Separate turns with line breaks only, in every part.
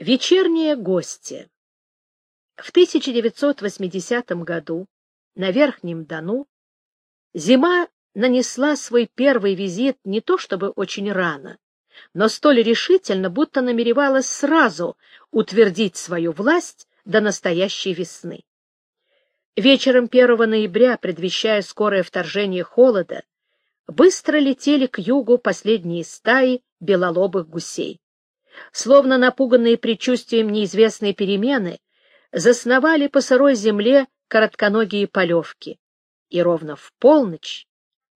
Вечерние гости. В 1980 году на Верхнем Дону зима нанесла свой первый визит не то чтобы очень рано, но столь решительно, будто намеревалась сразу утвердить свою власть до настоящей весны. Вечером 1 ноября, предвещая скорое вторжение холода, быстро летели к югу последние стаи белолобых гусей словно напуганные предчувствием неизвестной перемены, засновали по сырой земле коротконогие полевки. И ровно в полночь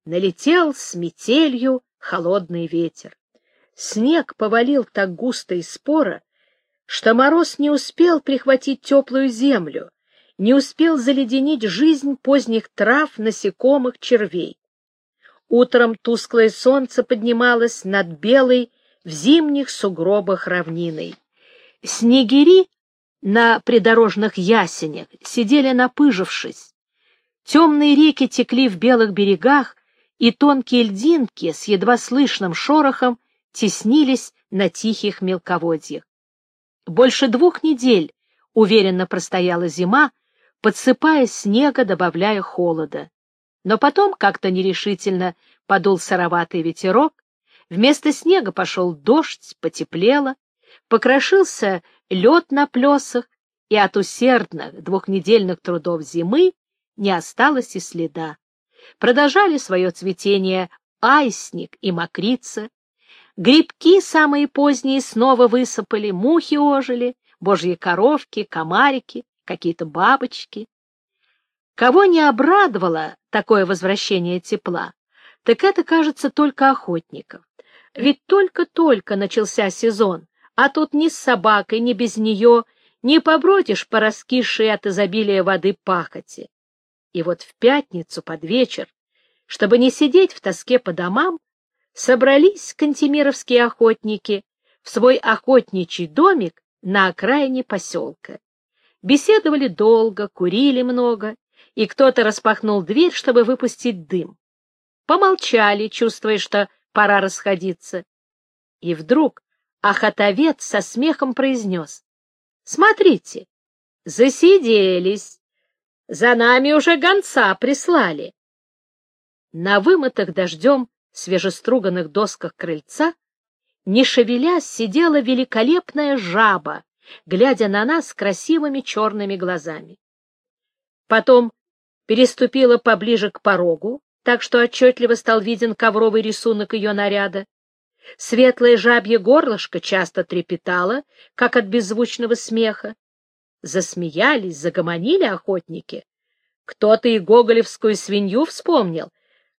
налетел с метелью холодный ветер. Снег повалил так густо и споро, что мороз не успел прихватить теплую землю, не успел заледенить жизнь поздних трав, насекомых, червей. Утром тусклое солнце поднималось над белой в зимних сугробах равниной. Снегири на придорожных ясенях сидели напыжившись. Темные реки текли в белых берегах, и тонкие льдинки с едва слышным шорохом теснились на тихих мелководьях. Больше двух недель уверенно простояла зима, подсыпая снега, добавляя холода. Но потом как-то нерешительно подул сыроватый ветерок, Вместо снега пошел дождь, потеплело, покрошился лед на плесах, и от усердных двухнедельных трудов зимы не осталось и следа. Продолжали свое цветение айсник и мокрица, грибки самые поздние снова высыпали, мухи ожили, божьи коровки, комарики, какие-то бабочки. Кого не обрадовало такое возвращение тепла, так это, кажется, только охотников. Ведь только-только начался сезон, а тут ни с собакой, ни без нее не побродишь по раскисшей от изобилия воды пахоти. И вот в пятницу под вечер, чтобы не сидеть в тоске по домам, собрались кантемировские охотники в свой охотничий домик на окраине поселка. Беседовали долго, курили много, и кто-то распахнул дверь, чтобы выпустить дым. Помолчали, чувствуя, что пора расходиться. И вдруг охотовец со смехом произнес. — Смотрите, засиделись. За нами уже гонца прислали. На вымытых дождем свежеструганных досках крыльца, не шевелясь, сидела великолепная жаба, глядя на нас красивыми черными глазами. Потом переступила поближе к порогу, так что отчетливо стал виден ковровый рисунок ее наряда. Светлое жабье горлышко часто трепетало, как от беззвучного смеха. Засмеялись, загомонили охотники. Кто-то и гоголевскую свинью вспомнил,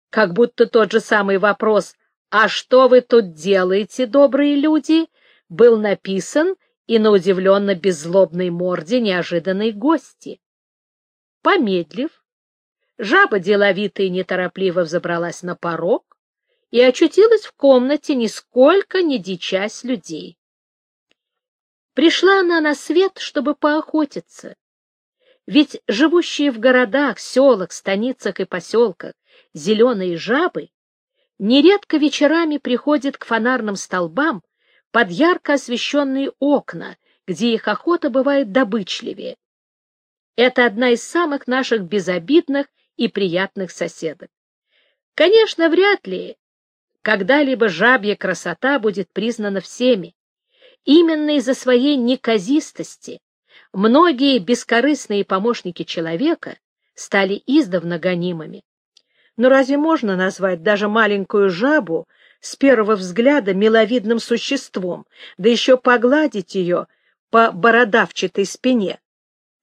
как будто тот же самый вопрос «А что вы тут делаете, добрые люди?» был написан и на удивленно беззлобной морде неожиданной гости. Помедлив, Жаба деловито и неторопливо взобралась на порог и очутилась в комнате, нисколько не дичась людей. Пришла она на свет, чтобы поохотиться. Ведь живущие в городах, селах, станицах и поселках зеленые жабы нередко вечерами приходят к фонарным столбам под ярко освещенные окна, где их охота бывает добычливее. Это одна из самых наших безобидных и приятных соседок. Конечно, вряд ли когда-либо жабья красота будет признана всеми. Именно из-за своей неказистости многие бескорыстные помощники человека стали издавна гонимыми. Но разве можно назвать даже маленькую жабу с первого взгляда миловидным существом, да еще погладить ее по бородавчатой спине?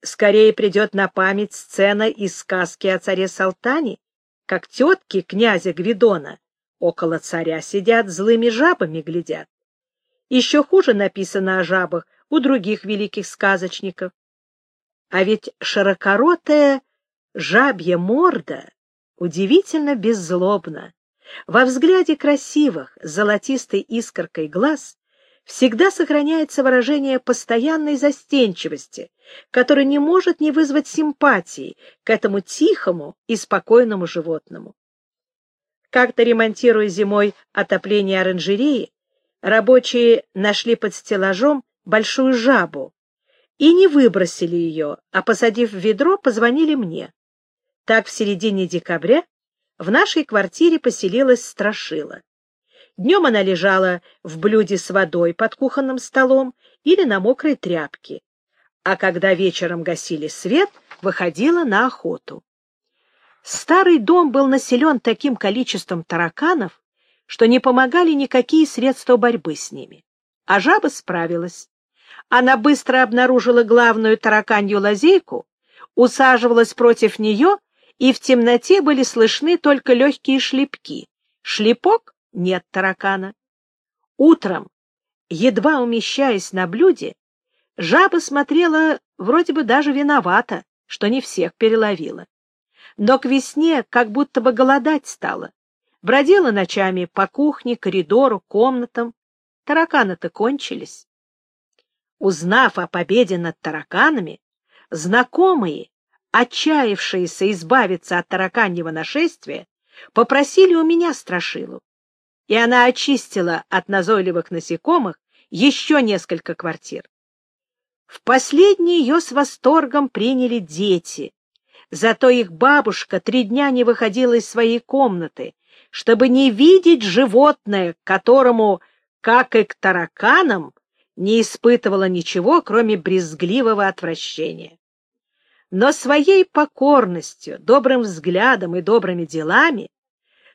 Скорее придет на память сцена из сказки о царе Салтане, как тетки князя Гвидона около царя сидят, злыми жабами глядят. Еще хуже написано о жабах у других великих сказочников. А ведь широкоротая жабья морда удивительно беззлобна. Во взгляде красивых, золотистой искоркой глаз всегда сохраняется выражение постоянной застенчивости, которое не может не вызвать симпатии к этому тихому и спокойному животному. Как-то ремонтируя зимой отопление оранжереи, рабочие нашли под стеллажом большую жабу и не выбросили ее, а, посадив в ведро, позвонили мне. Так в середине декабря в нашей квартире поселилась Страшила. Днем она лежала в блюде с водой под кухонным столом или на мокрой тряпке, а когда вечером гасили свет, выходила на охоту. Старый дом был населен таким количеством тараканов, что не помогали никакие средства борьбы с ними. А жаба справилась. Она быстро обнаружила главную тараканью лазейку, усаживалась против нее, и в темноте были слышны только легкие шлепки. Шлепок — нет таракана. Утром, едва умещаясь на блюде, жаба смотрела вроде бы даже виновата, что не всех переловила. Но к весне как будто бы голодать стала. Бродила ночами по кухне, коридору, комнатам. Тараканы-то кончились. Узнав о победе над тараканами, знакомые, отчаявшиеся избавиться от тараканьего нашествия, попросили у меня страшилу, и она очистила от назойливых насекомых еще несколько квартир. В последние ее с восторгом приняли дети, зато их бабушка три дня не выходила из своей комнаты, чтобы не видеть животное, которому, как и к тараканам, не испытывала ничего, кроме брезгливого отвращения. Но своей покорностью, добрым взглядом и добрыми делами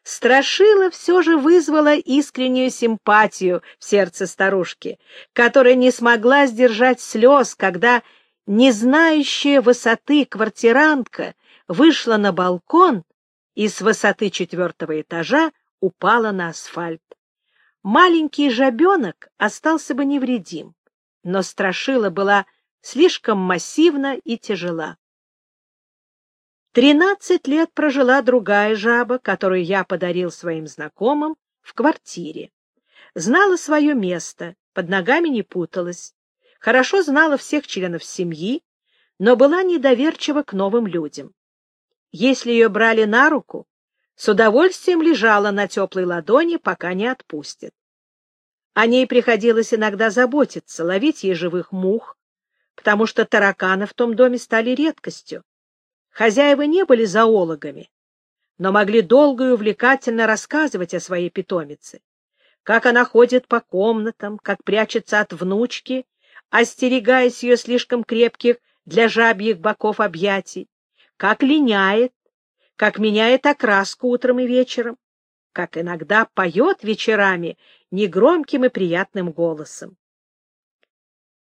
Страшила все же вызвала искреннюю симпатию в сердце старушки, которая не смогла сдержать слез, когда не знающая высоты квартирантка вышла на балкон и с высоты четвертого этажа упала на асфальт маленький жабенок остался бы невредим, но страшила была слишком массивна и тяжела. Тринадцать лет прожила другая жаба, которую я подарил своим знакомым в квартире. Знала свое место, под ногами не путалась, хорошо знала всех членов семьи, но была недоверчива к новым людям. Если ее брали на руку, с удовольствием лежала на теплой ладони, пока не отпустит. О ней приходилось иногда заботиться, ловить ей живых мух, потому что тараканы в том доме стали редкостью. Хозяева не были зоологами, но могли долго и увлекательно рассказывать о своей питомице, как она ходит по комнатам, как прячется от внучки, остерегаясь ее слишком крепких для жабьих боков объятий, как линяет, как меняет окраску утром и вечером, как иногда поет вечерами негромким и приятным голосом.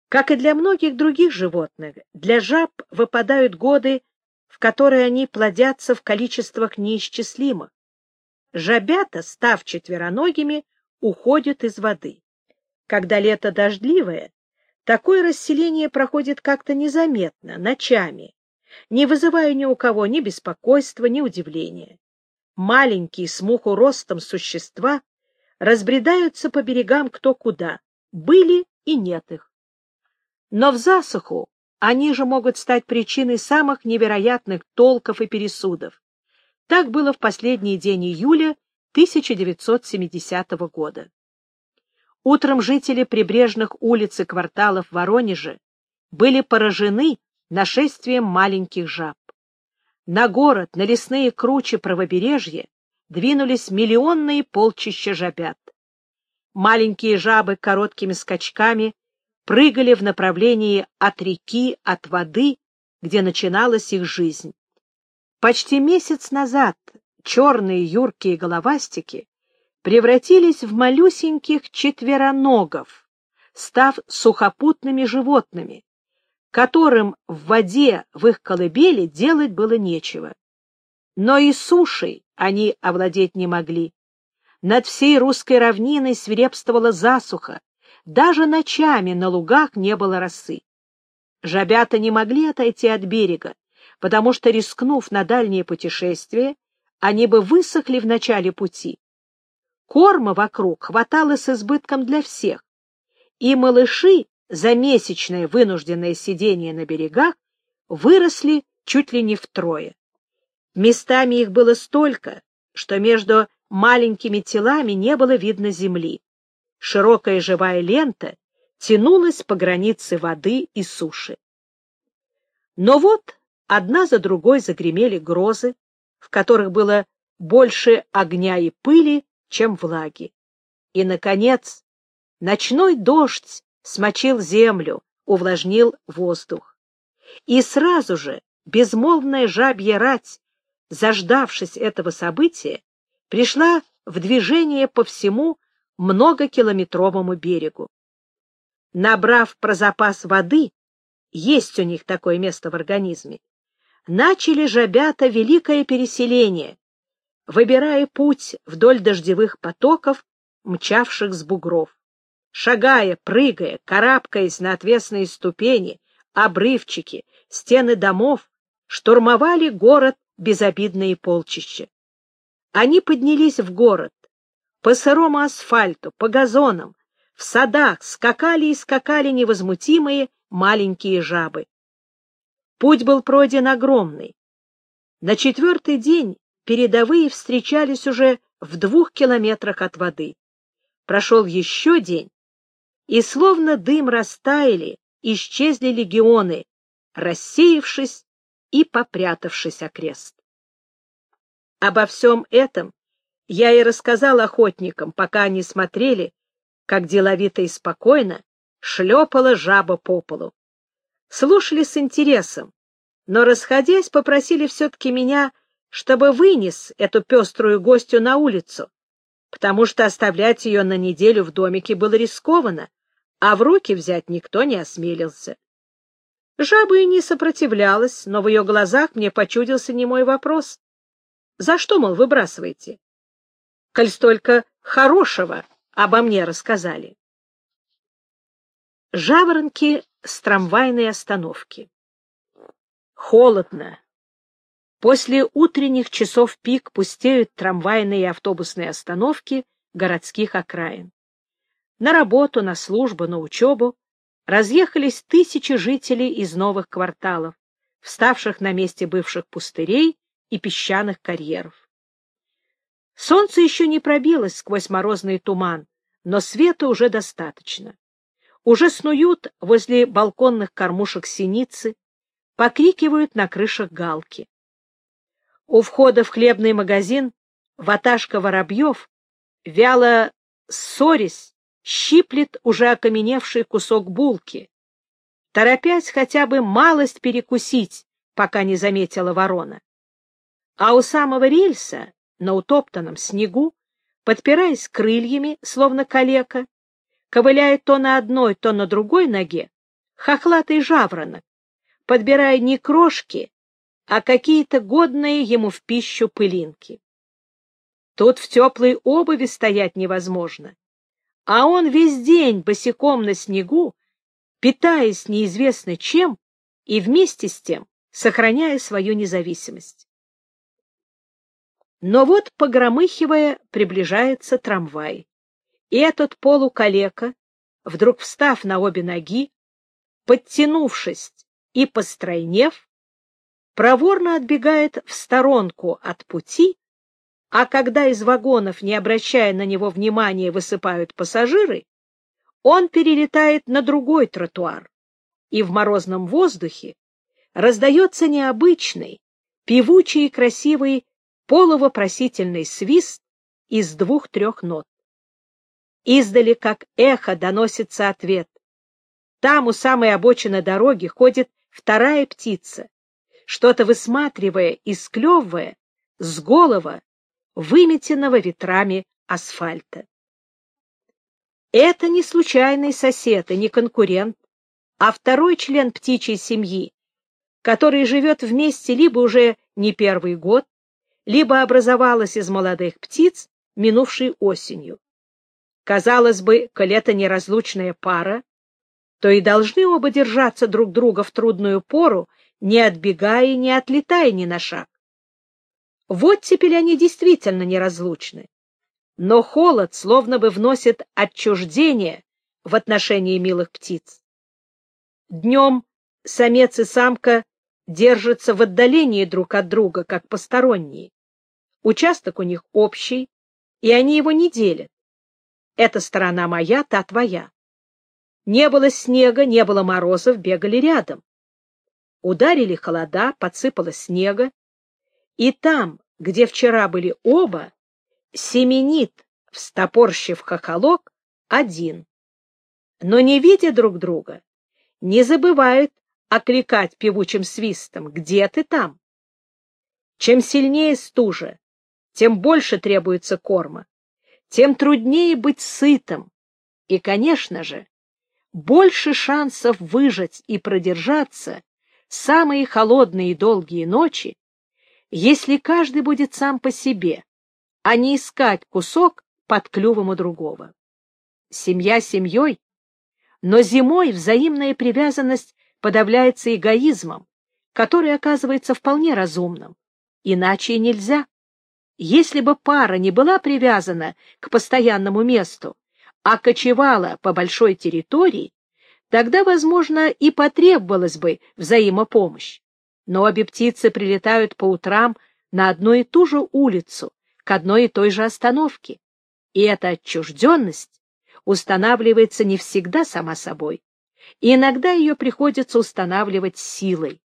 Как и для многих других животных, для жаб выпадают годы, в которые они плодятся в количествах неисчислимых. Жабята, став четвероногими, уходят из воды. Когда лето дождливое, такое расселение проходит как-то незаметно, ночами, не вызывая ни у кого ни беспокойства, ни удивления. Маленькие, с муху ростом существа разбредаются по берегам кто куда, были и нет их. Но в засуху они же могут стать причиной самых невероятных толков и пересудов. Так было в последний день июля 1970 года. Утром жители прибрежных улиц и кварталов Воронежа были поражены нашествием маленьких жаб. На город, на лесные кручи правобережья двинулись миллионные полчища жабят. Маленькие жабы короткими скачками прыгали в направлении от реки, от воды, где начиналась их жизнь. Почти месяц назад черные юркие головастики превратились в малюсеньких четвероногов, став сухопутными животными, которым в воде в их колыбели делать было нечего. Но и сушей они овладеть не могли. Над всей русской равниной свирепствовала засуха, даже ночами на лугах не было росы. Жабята не могли отойти от берега, потому что, рискнув на дальнее путешествие, они бы высохли в начале пути. Корма вокруг хватало с избытком для всех, и малыши за месячное вынужденное сидение на берегах выросли чуть ли не втрое. Местами их было столько, что между маленькими телами не было видно земли. Широкая живая лента тянулась по границе воды и суши. Но вот одна за другой загремели грозы, в которых было больше огня и пыли, чем влаги. И, наконец, ночной дождь смочил землю, увлажнил воздух. И сразу же безмолвная жабья рать, заждавшись этого события, пришла в движение по всему многокилометровому берегу. Набрав про запас воды, есть у них такое место в организме, начали жабята великое переселение, выбирая путь вдоль дождевых потоков, мчавших с бугров. Шагая, прыгая, карабкаясь на отвесные ступени, обрывчики, стены домов, штурмовали город безобидные полчища. Они поднялись в город, по сырому асфальту, по газонам, в садах скакали и скакали невозмутимые маленькие жабы. Путь был пройден огромный. На четвертый день передовые встречались уже в двух километрах от воды. Прошел еще день, и словно дым растаяли, исчезли легионы, рассеявшись и попрятавшись окрест. Обо всем этом я и рассказал охотникам, пока они смотрели, как деловито и спокойно шлепала жаба по полу. Слушали с интересом, но, расходясь, попросили все-таки меня, чтобы вынес эту пеструю гостью на улицу, потому что оставлять ее на неделю в домике было рискованно, а в руки взять никто не осмелился. Жаба и не сопротивлялась, но в ее глазах мне почудился немой вопрос. За что, мол, выбрасываете? Коль столько хорошего обо мне рассказали. Жаворонки с трамвайной остановки. Холодно. После утренних часов пик пустеют трамвайные и автобусные остановки городских окраин. На работу, на службу, на учебу разъехались тысячи жителей из новых кварталов, вставших на месте бывших пустырей и песчаных карьеров. Солнце еще не пробилось сквозь морозный туман, но света уже достаточно. Уже снуют возле балконных кормушек синицы, покрикивают на крышах галки. У входа в хлебный магазин ваташка воробьев, вяло ссорясь, щиплет уже окаменевший кусок булки, торопясь хотя бы малость перекусить, пока не заметила ворона. А у самого рельса, на утоптанном снегу, подпираясь крыльями, словно калека, ковыляет то на одной, то на другой ноге, хохлатый жаворонок, подбирая не крошки, а какие-то годные ему в пищу пылинки. Тут в теплой обуви стоять невозможно, а он весь день босиком на снегу, питаясь неизвестно чем и вместе с тем сохраняя свою независимость. Но вот, погромыхивая, приближается трамвай, и этот полукалека, вдруг встав на обе ноги, подтянувшись и постройнев, проворно отбегает в сторонку от пути, а когда из вагонов, не обращая на него внимания, высыпают пассажиры, он перелетает на другой тротуар, и в морозном воздухе раздается необычный, певучий и красивый полувопросительный свист из двух-трех нот. Издали, как эхо, доносится ответ. Там, у самой обочины дороги, ходит вторая птица, что-то высматривая и склевывая с голова, выметенного ветрами асфальта. Это не случайный сосед и не конкурент, а второй член птичьей семьи, который живет вместе либо уже не первый год, либо образовалась из молодых птиц, минувшей осенью. Казалось бы, коль это неразлучная пара, то и должны оба держаться друг друга в трудную пору, не отбегая и не отлетая ни на шаг. Вот теперь они действительно неразлучны. Но холод словно бы вносит отчуждение в отношении милых птиц. Днем самец и самка держатся в отдалении друг от друга, как посторонние. Участок у них общий, и они его не делят. Эта сторона моя, та твоя. Не было снега, не было морозов, бегали рядом. Ударили холода, подсыпало снега, и там, где вчера были оба, семенит, встопорщив хохолок, один. Но не видя друг друга, не забывают окликать певучим свистом «Где ты там?». Чем сильнее стужа, тем больше требуется корма, тем труднее быть сытым, и, конечно же, больше шансов выжить и продержаться самые холодные и долгие ночи, если каждый будет сам по себе, а не искать кусок под клювом у другого. Семья семьей, но зимой взаимная привязанность подавляется эгоизмом, который оказывается вполне разумным. Иначе нельзя. Если бы пара не была привязана к постоянному месту, а кочевала по большой территории, тогда, возможно, и потребовалась бы взаимопомощь. Но обе птицы прилетают по утрам на одну и ту же улицу, к одной и той же остановке. И эта отчужденность устанавливается не всегда сама собой, и иногда ее приходится устанавливать силой.